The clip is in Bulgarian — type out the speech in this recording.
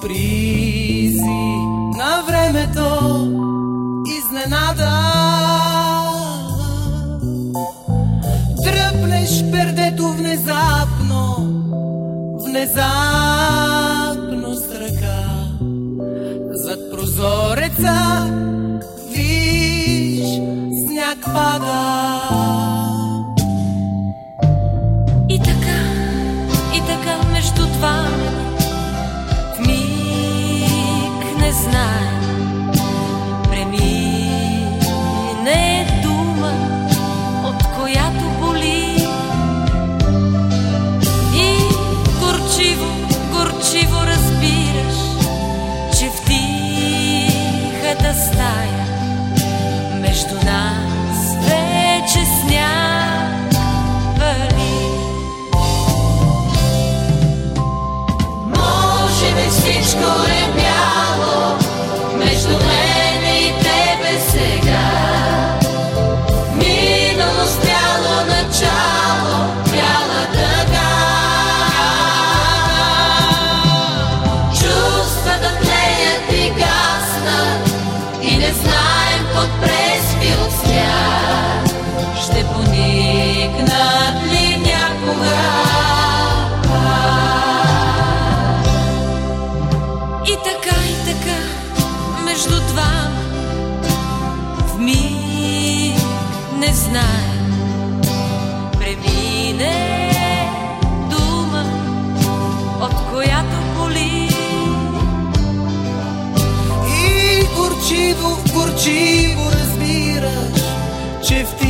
сюрпризи на времето изненада. Тръпнеш пердето внезапно, внезапно с ръка. Зад прозореца виж сняг пада. Преборчиво разбираш, че в тихата стая между нас вече сняг вали. Може би всичко е знае, премине дума, от която боли. И горчиво, горчиво разбираш, че в ти